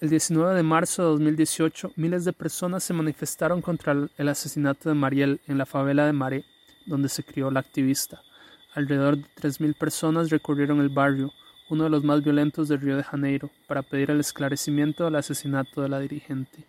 El 19 de marzo de 2018, miles de personas se manifestaron contra el asesinato de Mariel en la favela de Maré, donde se crió la activista. Alrededor de 3.000 personas recorrieron el barrio, uno de los más violentos de Río de Janeiro, para pedir el esclarecimiento del asesinato de la dirigente.